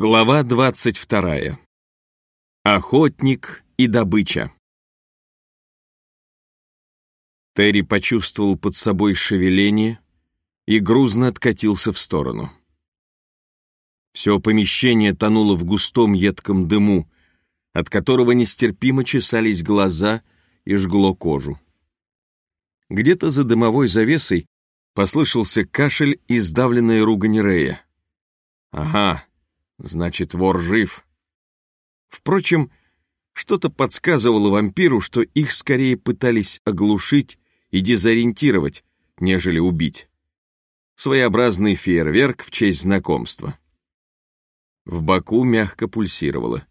Глава двадцать вторая. Охотник и добыча. Терри почувствовал под собой шевеление и грузно откатился в сторону. Все помещение тонуло в густом едком дыму, от которого нестерпимо чесались глаза и жгло кожу. Где-то за дымовой завесой послышался кашель и сдавленная ругань Рея. «Ага, Значит, вор жив. Впрочем, что-то подсказывало вампиру, что их скорее пытались оглушить и дезориентировать, нежели убить. Своеобразный фейерверк в честь знакомства. В боку мягко пульсировало.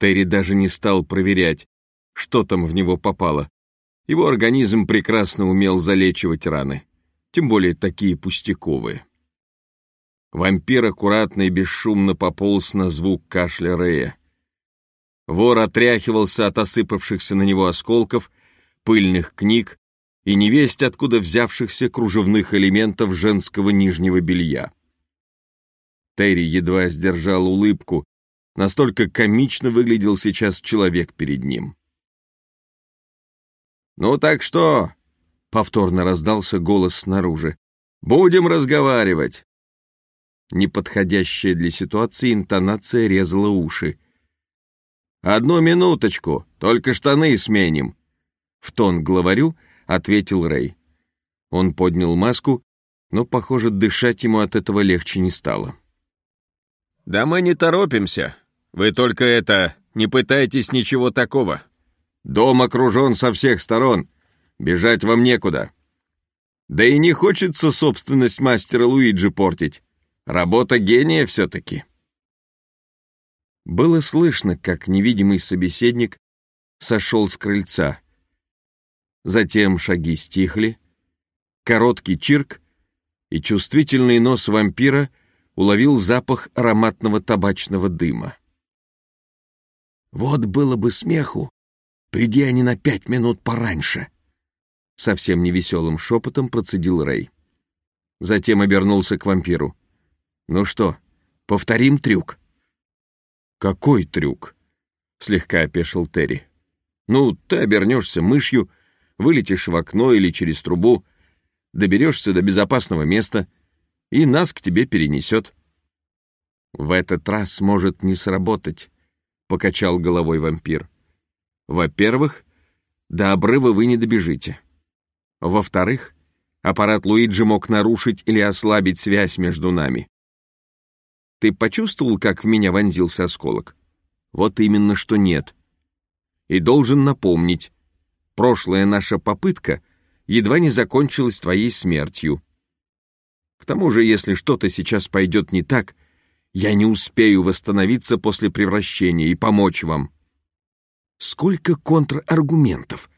Терри даже не стал проверять, что там в него попало. Его организм прекрасно умел залечивать раны, тем более такие пустяковые. Вампир аккуратно и бесшумно пополз на звук кашля Рея. Вор отряхивался от осыпавшихся на него осколков, пыльных книг и невесть откуда взявшихся кружевных элементов женского нижнего белья. Терри едва сдержал улыбку, настолько комично выглядел сейчас человек перед ним. «Ну так что?» — повторно раздался голос снаружи. «Будем разговаривать!» Неподходящая для ситуации интонация резала уши. «Одну минуточку, только штаны сменим!» В тон главарю ответил Рэй. Он поднял маску, но, похоже, дышать ему от этого легче не стало. «Да мы не торопимся. Вы только это, не пытайтесь ничего такого. Дом окружен со всех сторон. Бежать вам некуда. Да и не хочется собственность мастера Луиджи портить. Работа гения все-таки. Было слышно, как невидимый собеседник сошел с крыльца. Затем шаги стихли, короткий чирк, и чувствительный нос вампира уловил запах ароматного табачного дыма. «Вот было бы смеху, приди они на пять минут пораньше», — совсем невеселым шепотом процедил Рэй. Затем обернулся к вампиру. Ну что, повторим трюк? Какой трюк? Слегка опешил Терри. Ну, ты обернешься мышью, вылетишь в окно или через трубу, доберешься до безопасного места, и нас к тебе перенесет. В этот раз может не сработать, покачал головой вампир. Во-первых, до обрыва вы не добежите. Во-вторых, аппарат Луиджи мог нарушить или ослабить связь между нами. Ты почувствовал, как в меня вонзился осколок? Вот именно что нет. И должен напомнить, прошлая наша попытка едва не закончилась твоей смертью. К тому же, если что-то сейчас пойдет не так, я не успею восстановиться после превращения и помочь вам. Сколько контраргументов?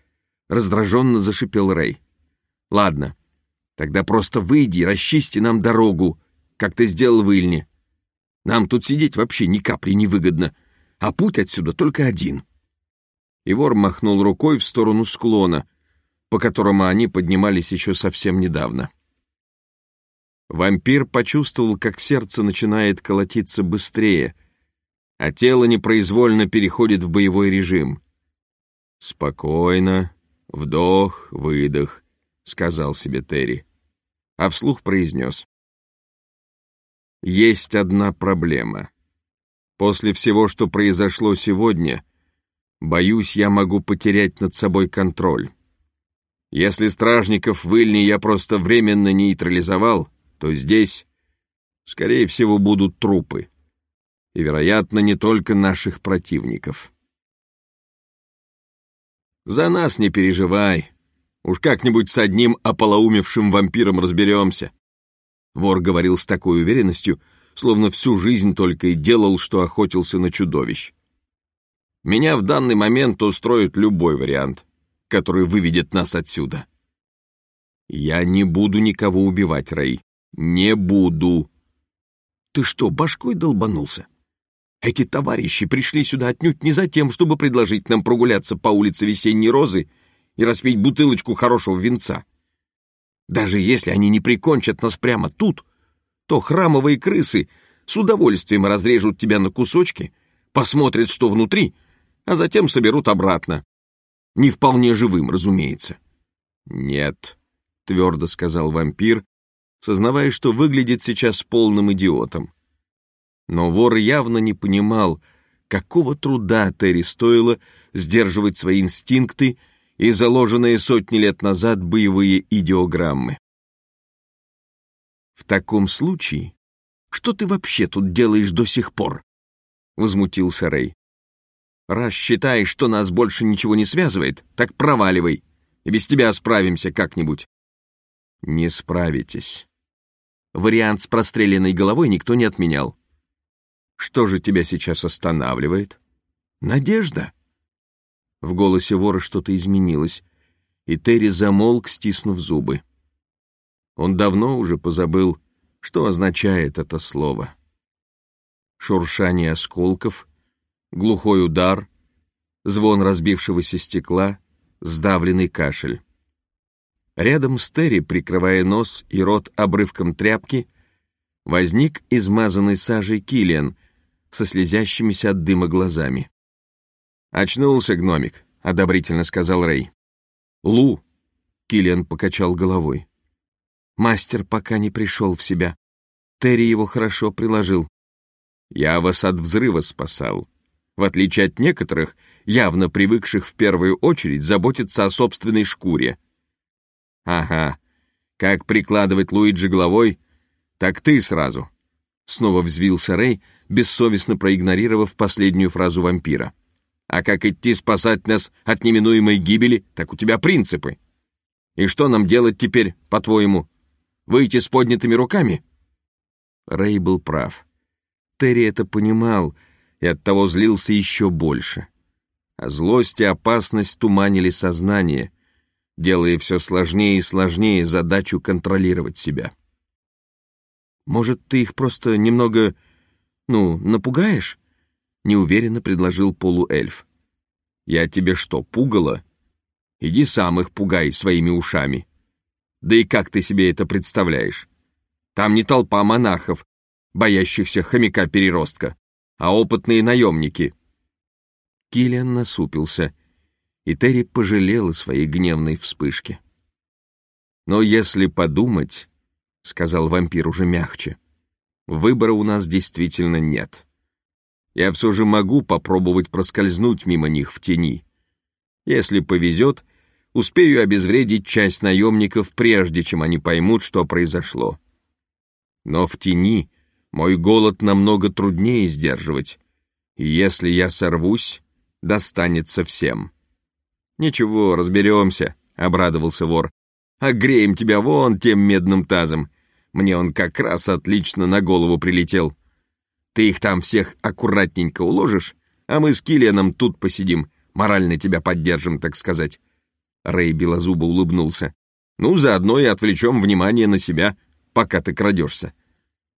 Раздраженно зашипел Рэй. Ладно, тогда просто выйди и расчисти нам дорогу, как ты сделал в Ильне. Нам тут сидеть вообще ни капли не выгодно, а путь отсюда только один. Ивор махнул рукой в сторону склона, по которому они поднимались еще совсем недавно. Вампир почувствовал, как сердце начинает колотиться быстрее, а тело непроизвольно переходит в боевой режим. «Спокойно, вдох, выдох», — сказал себе Терри, а вслух произнес. Есть одна проблема. После всего, что произошло сегодня, боюсь, я могу потерять над собой контроль. Если стражников в Ильне я просто временно нейтрализовал, то здесь, скорее всего, будут трупы. И, вероятно, не только наших противников. За нас не переживай. Уж как-нибудь с одним ополоумевшим вампиром разберемся. Вор говорил с такой уверенностью, словно всю жизнь только и делал, что охотился на чудовищ. Меня в данный момент устроит любой вариант, который выведет нас отсюда. Я не буду никого убивать, Рэй. Не буду. Ты что, башкой долбанулся? Эти товарищи пришли сюда отнюдь не за тем, чтобы предложить нам прогуляться по улице Весенней Розы и распить бутылочку хорошего винца. Даже если они не прикончат нас прямо тут, то храмовые крысы с удовольствием разрежут тебя на кусочки, посмотрят, что внутри, а затем соберут обратно. Не вполне живым, разумеется. «Нет», — твердо сказал вампир, сознавая, что выглядит сейчас полным идиотом. Но вор явно не понимал, какого труда Терри стоило сдерживать свои инстинкты и заложенные сотни лет назад боевые идеограммы. «В таком случае, что ты вообще тут делаешь до сих пор?» — возмутился Рэй. «Раз считаешь, что нас больше ничего не связывает, так проваливай, и без тебя справимся как-нибудь». «Не справитесь». Вариант с простреленной головой никто не отменял. «Что же тебя сейчас останавливает?» «Надежда». В голосе вора что-то изменилось, и Терри замолк, стиснув зубы. Он давно уже позабыл, что означает это слово. Шуршание осколков, глухой удар, звон разбившегося стекла, сдавленный кашель. Рядом с Терри, прикрывая нос и рот обрывком тряпки, возник измазанный сажей Килиан со слезящимися от дыма глазами. «Очнулся гномик», — одобрительно сказал Рэй. «Лу!» — Килиан покачал головой. Мастер пока не пришел в себя. Терри его хорошо приложил. Я вас от взрыва спасал. В отличие от некоторых, явно привыкших в первую очередь заботиться о собственной шкуре. Ага, как прикладывать Луиджи головой, так ты сразу. Снова взвился Рэй, бессовестно проигнорировав последнюю фразу вампира. А как идти спасать нас от неминуемой гибели, так у тебя принципы. И что нам делать теперь, по-твоему? Выйти с поднятыми руками?» Рэй был прав. Терри это понимал и оттого злился еще больше. А злость и опасность туманили сознание, делая все сложнее и сложнее задачу контролировать себя. «Может, ты их просто немного, ну, напугаешь?» — неуверенно предложил полуэльф. «Я тебе что, пугало? Иди сам их пугай своими ушами». Да и как ты себе это представляешь? Там не толпа монахов, боящихся хомяка-переростка, а опытные наемники. Киллиан насупился, и Терри пожалела своей гневной вспышки. «Но если подумать, — сказал вампир уже мягче, — выбора у нас действительно нет. Я все же могу попробовать проскользнуть мимо них в тени. Если повезет — успею обезвредить часть наемников, прежде чем они поймут, что произошло. Но в тени мой голод намного труднее сдерживать, и если я сорвусь, достанется всем. «Ничего, разберемся», — обрадовался вор. «Огреем тебя вон тем медным тазом. Мне он как раз отлично на голову прилетел. Ты их там всех аккуратненько уложишь, а мы с Киллианом тут посидим, морально тебя поддержим, так сказать. Рэй белозубо улыбнулся. «Ну, заодно и отвлечем внимание на себя, пока ты крадешься.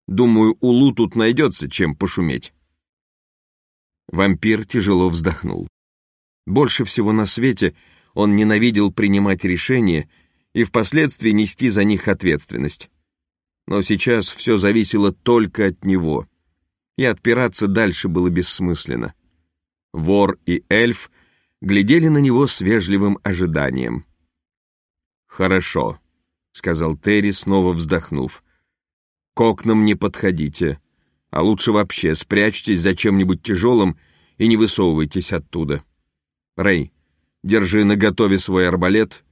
Думаю, у Лу тут найдется, чем пошуметь». Вампир тяжело вздохнул. Больше всего на свете он ненавидел принимать решения и впоследствии нести за них ответственность. Но сейчас все зависело только от него, и отпираться дальше было бессмысленно. Вор и эльф глядели на него с вежливым ожиданием. «Хорошо», — сказал Терри, снова вздохнув. «К окнам не подходите, а лучше вообще спрячьтесь за чем-нибудь тяжелым и не высовывайтесь оттуда. Рэй, держи наготове свой арбалет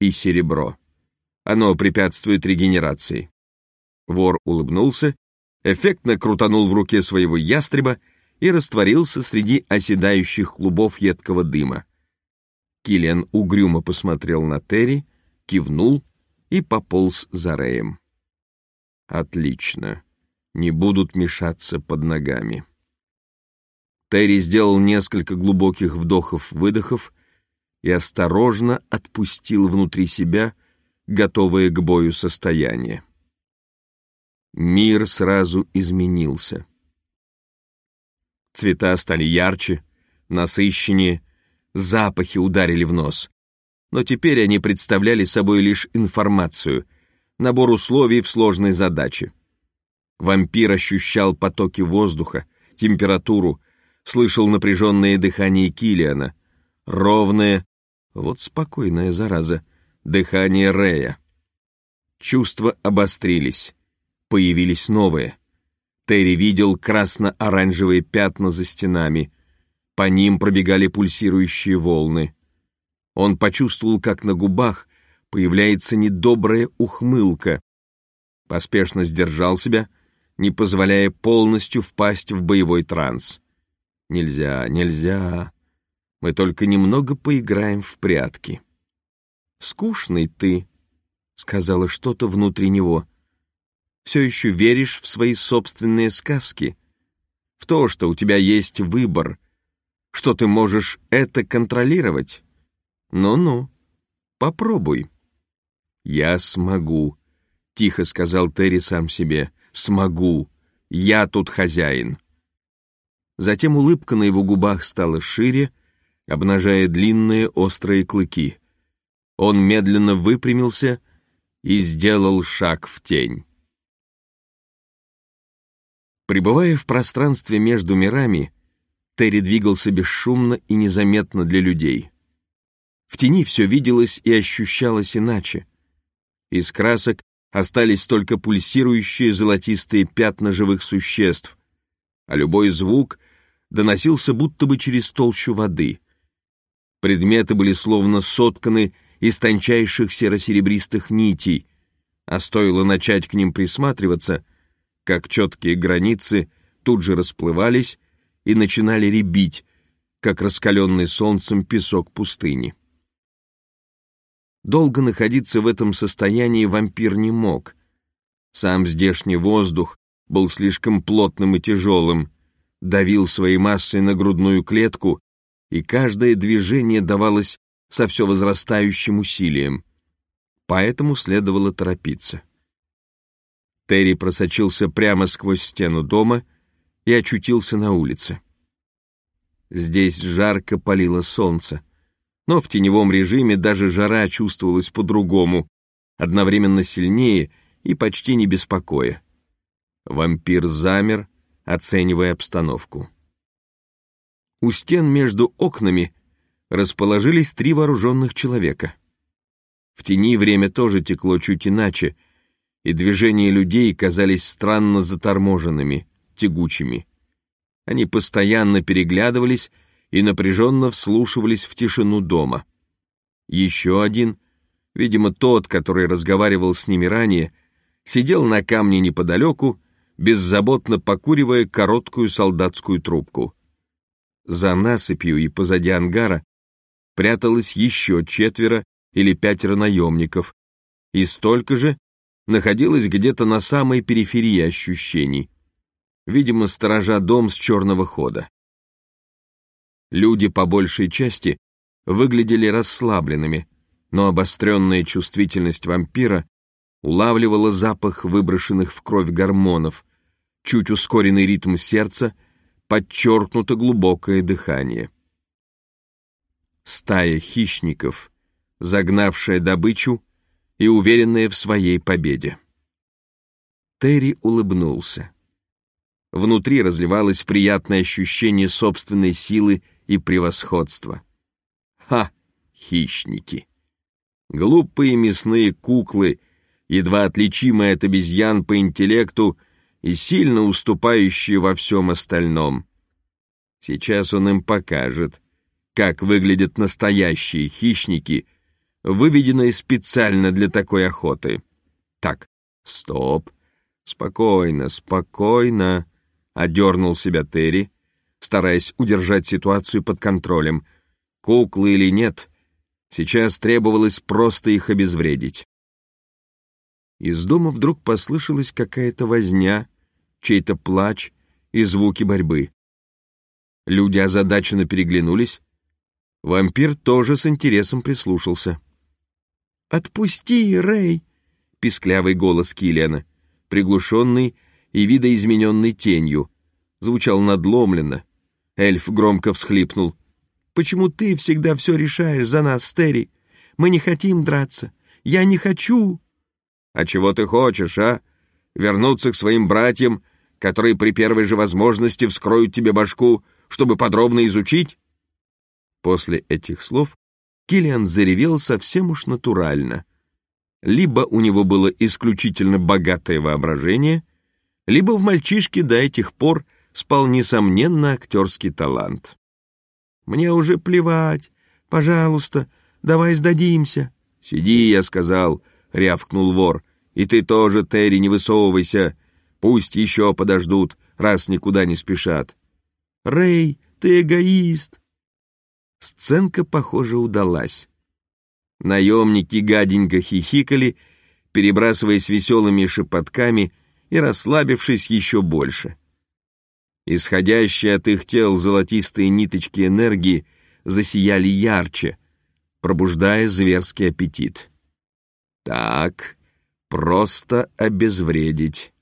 и серебро. Оно препятствует регенерации». Вор улыбнулся, эффектно крутанул в руке своего ястреба и растворился среди оседающих клубов едкого дыма. Киллиан угрюмо посмотрел на Терри, кивнул и пополз за Рэем. «Отлично. Не будут мешаться под ногами». Терри сделал несколько глубоких вдохов-выдохов и осторожно отпустил внутри себя готовое к бою состояние. Мир сразу изменился. Цвета стали ярче, насыщеннее, запахи ударили в нос. Но теперь они представляли собой лишь информацию, набор условий в сложной задаче. Вампир ощущал потоки воздуха, температуру, слышал напряженное дыхание Килиана, ровное, вот спокойная зараза, дыхание Рея. Чувства обострились, появились новые. Терри видел красно-оранжевые пятна за стенами, по ним пробегали пульсирующие волны. Он почувствовал, как на губах появляется недобрая ухмылка. Поспешно сдержал себя, не позволяя полностью впасть в боевой транс. Нельзя, нельзя. Мы только немного поиграем в прятки. Скучный ты, сказала что-то внутри него. Все еще веришь в свои собственные сказки, в то, что у тебя есть выбор, что ты можешь это контролировать. Ну-ну, попробуй. Я смогу, тихо сказал Терри сам себе. Смогу. Я тут хозяин. Затем улыбка на его губах стала шире, обнажая длинные острые клыки. Он медленно выпрямился и сделал шаг в тень. Пребывая в пространстве между мирами, Терри двигался бесшумно и незаметно для людей. В тени все виделось и ощущалось иначе. Из красок остались только пульсирующие золотистые пятна живых существ, а любой звук доносился будто бы через толщу воды. Предметы были словно сотканы из тончайших серо-серебристых нитей, а стоило начать к ним присматриваться, как четкие границы тут же расплывались и начинали рябить, как раскаленный солнцем песок пустыни. Долго находиться в этом состоянии вампир не мог. Сам здешний воздух был слишком плотным и тяжелым, давил своей массой на грудную клетку, и каждое движение давалось со все возрастающим усилием. Поэтому следовало торопиться. Терри просочился прямо сквозь стену дома и очутился на улице. Здесь жарко палило солнце но в теневом режиме даже жара чувствовалась по-другому, одновременно сильнее и почти не беспокоя. Вампир замер, оценивая обстановку. У стен между окнами расположились три вооруженных человека. В тени время тоже текло чуть иначе, и движения людей казались странно заторможенными, тягучими. Они постоянно переглядывались и напряженно вслушивались в тишину дома. Еще один, видимо, тот, который разговаривал с ними ранее, сидел на камне неподалеку, беззаботно покуривая короткую солдатскую трубку. За насыпью и позади ангара пряталось еще четверо или пятеро наемников, и столько же находилось где-то на самой периферии ощущений. Видимо, сторожа дом с черного хода. Люди по большей части выглядели расслабленными, но обостренная чувствительность вампира улавливала запах выброшенных в кровь гормонов, чуть ускоренный ритм сердца, подчеркнуто глубокое дыхание. Стая хищников, загнавшая добычу и уверенная в своей победе. Терри улыбнулся. Внутри разливалось приятное ощущение собственной силы и превосходства. Ха, хищники! Глупые мясные куклы, едва отличимые от обезьян по интеллекту и сильно уступающие во всем остальном. Сейчас он им покажет, как выглядят настоящие хищники, выведенные специально для такой охоты. Так, стоп, спокойно, спокойно, одернул себя Терри, стараясь удержать ситуацию под контролем. Куклы или нет, сейчас требовалось просто их обезвредить. Из дома вдруг послышалась какая-то возня, чей-то плач и звуки борьбы. Люди озадаченно переглянулись. Вампир тоже с интересом прислушался. «Отпусти, Рэй!» — писклявый голос Киллиана, приглушенный и видоизмененный тенью, звучал надломленно, Эльф громко всхлипнул. «Почему ты всегда все решаешь за нас, Стери? Мы не хотим драться. Я не хочу!» «А чего ты хочешь, а?» Вернуться к своим братьям, которые при первой же возможности вскроют тебе башку, чтобы подробно изучить?» После этих слов Килиан заревел совсем уж натурально. Либо у него было исключительно богатое воображение, либо в мальчишке до этих пор спал несомненно актерский талант. «Мне уже плевать. Пожалуйста, давай сдадимся». «Сиди», — я сказал, — рявкнул вор. «И ты тоже, Терри, не высовывайся. Пусть еще подождут, раз никуда не спешат». «Рэй, ты эгоист!» Сценка, похоже, удалась. Наемники гаденько хихикали, перебрасываясь веселыми шепотками и расслабившись еще больше. Исходящие от их тел золотистые ниточки энергии засияли ярче, пробуждая зверский аппетит. Так, просто обезвредить.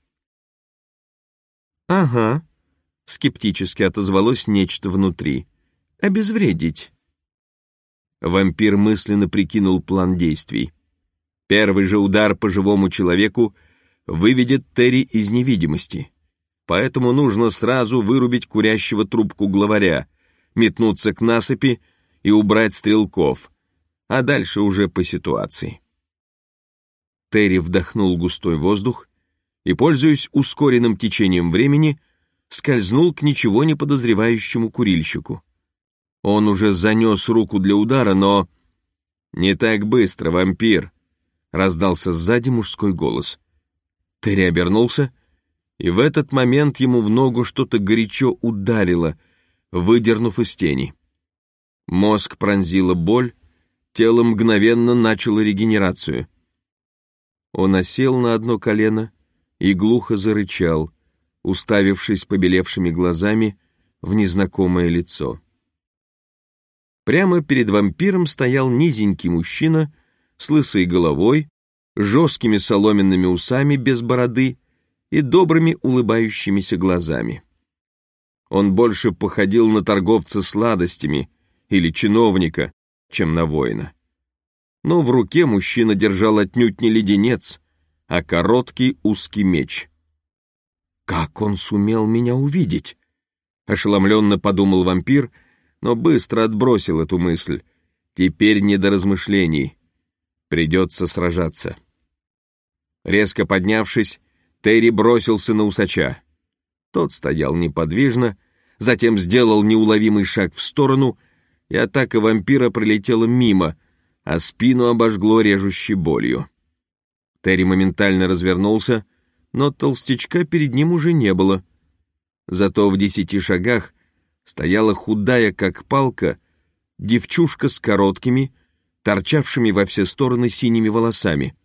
«Ага», — скептически отозвалось нечто внутри обезвредить. Вампир мысленно прикинул план действий. Первый же удар по живому человеку выведет Терри из невидимости. Поэтому нужно сразу вырубить курящего трубку главаря, метнуться к насыпи и убрать стрелков, а дальше уже по ситуации. Терри вдохнул густой воздух и, пользуясь ускоренным течением времени, скользнул к ничего не подозревающему курильщику. Он уже занес руку для удара, но... «Не так быстро, вампир!» — раздался сзади мужской голос. Терри обернулся, и в этот момент ему в ногу что-то горячо ударило, выдернув из тени. Мозг пронзила боль, тело мгновенно начало регенерацию. Он осел на одно колено и глухо зарычал, уставившись побелевшими глазами в незнакомое лицо. Прямо перед вампиром стоял низенький мужчина с лысой головой, жесткими соломенными усами без бороды и добрыми улыбающимися глазами. Он больше походил на торговца сладостями или чиновника, чем на воина. Но в руке мужчина держал отнюдь не леденец, а короткий узкий меч. «Как он сумел меня увидеть?» — ошеломленно подумал вампир — но быстро отбросил эту мысль. Теперь не до размышлений. Придется сражаться. Резко поднявшись, Терри бросился на усача. Тот стоял неподвижно, затем сделал неуловимый шаг в сторону, и атака вампира пролетела мимо, а спину обожгло режущей болью. Терри моментально развернулся, но толстячка перед ним уже не было. Зато в десяти шагах стояла худая, как палка, девчушка с короткими, торчавшими во все стороны синими волосами.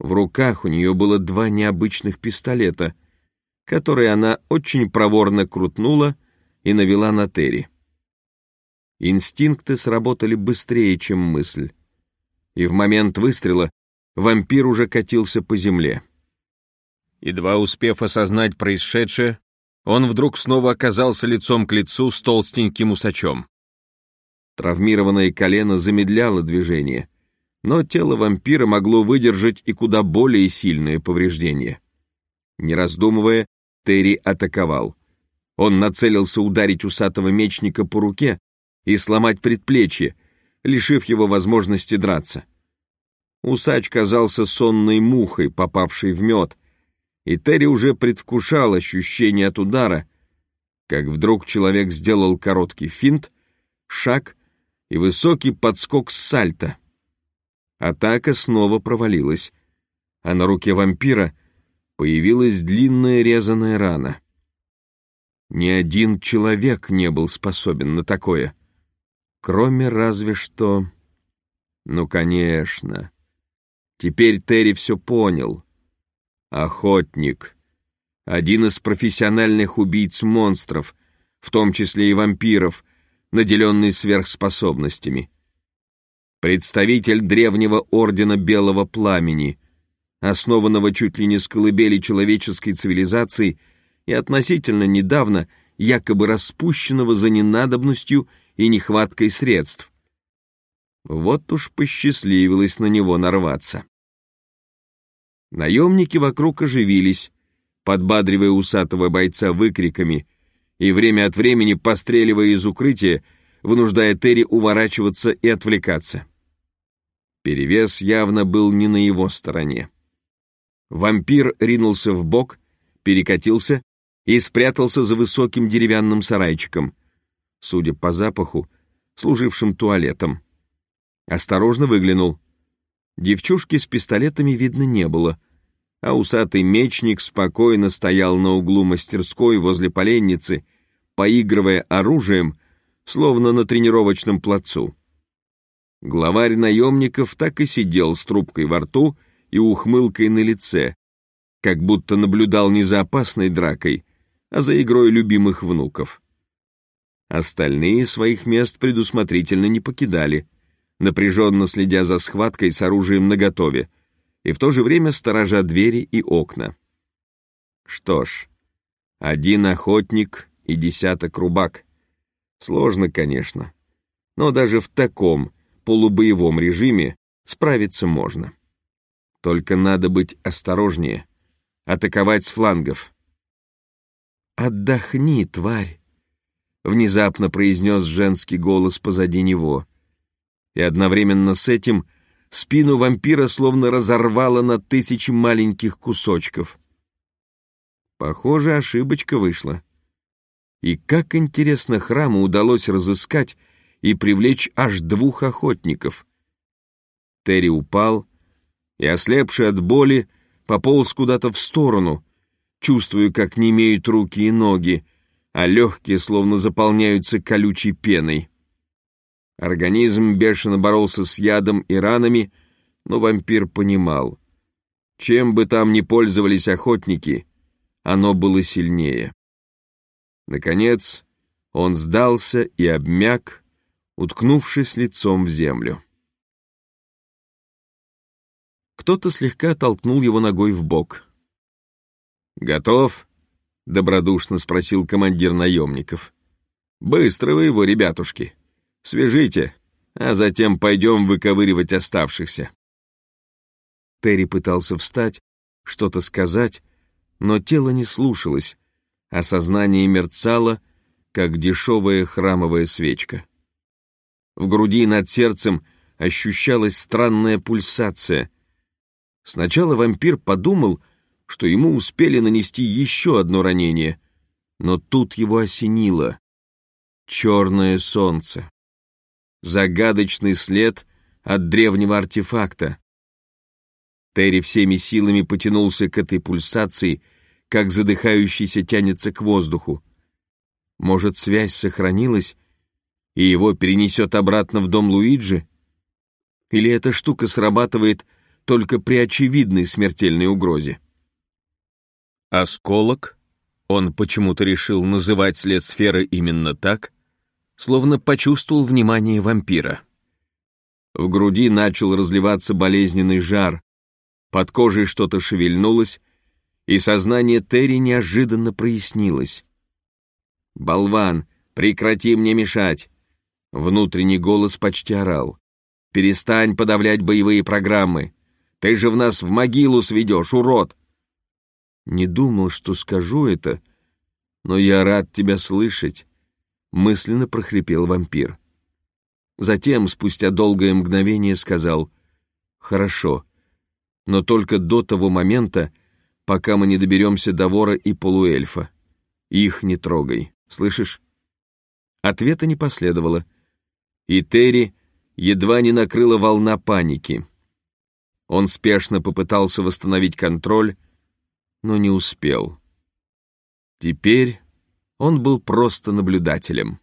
В руках у нее было два необычных пистолета, которые она очень проворно крутнула и навела на Терри. Инстинкты сработали быстрее, чем мысль. И в момент выстрела вампир уже катился по земле. Едва успев осознать происшедшее, он вдруг снова оказался лицом к лицу с толстеньким усачом. Травмированное колено замедляло движение, но тело вампира могло выдержать и куда более сильные повреждения. Не раздумывая, Терри атаковал. Он нацелился ударить усатого мечника по руке и сломать предплечье, лишив его возможности драться. Усач казался сонной мухой, попавшей в мед, и Терри уже предвкушал ощущение от удара, как вдруг человек сделал короткий финт, шаг и высокий подскок с сальто. Атака снова провалилась, а на руке вампира появилась длинная резаная рана. Ни один человек не был способен на такое, кроме разве что... Ну, конечно. Теперь Терри все понял — Охотник. Один из профессиональных убийц монстров, в том числе и вампиров, наделенный сверхспособностями. Представитель древнего ордена Белого Пламени, основанного чуть ли не с колыбели человеческой цивилизации и относительно недавно якобы распущенного за ненадобностью и нехваткой средств. Вот уж посчастливилось на него нарваться. Наемники вокруг оживились, подбадривая усатого бойца выкриками и время от времени постреливая из укрытия, вынуждая Терри уворачиваться и отвлекаться. Перевес явно был не на его стороне. Вампир ринулся в бок, перекатился и спрятался за высоким деревянным сарайчиком, судя по запаху, служившим туалетом. Осторожно выглянул. Девчушки с пистолетами видно не было, а усатый мечник спокойно стоял на углу мастерской возле поленницы, поигрывая оружием, словно на тренировочном плацу. Главарь наемников так и сидел с трубкой во рту и ухмылкой на лице, как будто наблюдал не за опасной дракой, а за игрой любимых внуков. Остальные своих мест предусмотрительно не покидали, напряженно следя за схваткой с оружием наготове, и в то же время сторожа двери и окна. Что ж, один охотник и десяток рубак. Сложно, конечно, но даже в таком полубоевом режиме справиться можно. Только надо быть осторожнее, атаковать с флангов. «Отдохни, тварь!» — внезапно произнес женский голос позади него. И одновременно с этим спину вампира словно разорвало на тысячи маленьких кусочков. Похоже, ошибочка вышла. И как интересно храму удалось разыскать и привлечь аж двух охотников. Терри упал и, ослепший от боли, пополз куда-то в сторону, чувствуя, как не имеют руки и ноги, а легкие словно заполняются колючей пеной. Организм бешено боролся с ядом и ранами, но вампир понимал, чем бы там ни пользовались охотники, оно было сильнее. Наконец, он сдался и обмяк, уткнувшись лицом в землю. Кто-то слегка толкнул его ногой в бок. «Готов?» — добродушно спросил командир наемников. «Быстро вы его, ребятушки. Свяжите, а затем пойдем выковыривать оставшихся». Терри пытался встать, что-то сказать, но тело не слушалось, а сознание мерцало, как дешевая храмовая свечка. В груди над сердцем ощущалась странная пульсация. Сначала вампир подумал, что ему успели нанести еще одно ранение, но тут его осенило. Черное солнце. Загадочный след от древнего артефакта. Терри всеми силами потянулся к этой пульсации, как задыхающийся тянется к воздуху. Может, связь сохранилась, и его перенесет обратно в дом Луиджи? Или эта штука срабатывает только при очевидной смертельной угрозе? Осколок, он почему-то решил называть след сферы именно так, словно почувствовал внимание вампира. В груди начал разливаться болезненный жар, под кожей что-то шевельнулось, и сознание Терри неожиданно прояснилось. «Болван, прекрати мне мешать! Внутренний голос почти орал. «Перестань подавлять боевые программы! Ты же в нас в могилу сведешь, урод!» Не думал, что скажу это, но я рад тебя слышать, мысленно прохрипел вампир. Затем, спустя долгое мгновение, сказал «Хорошо, но только до того момента, пока мы не доберемся до вора и полуэльфа. Их не трогай, слышишь?» Ответа не последовало — и Терри едва не накрыла волна паники. Он спешно попытался восстановить контроль, но не успел. Теперь он был просто наблюдателем.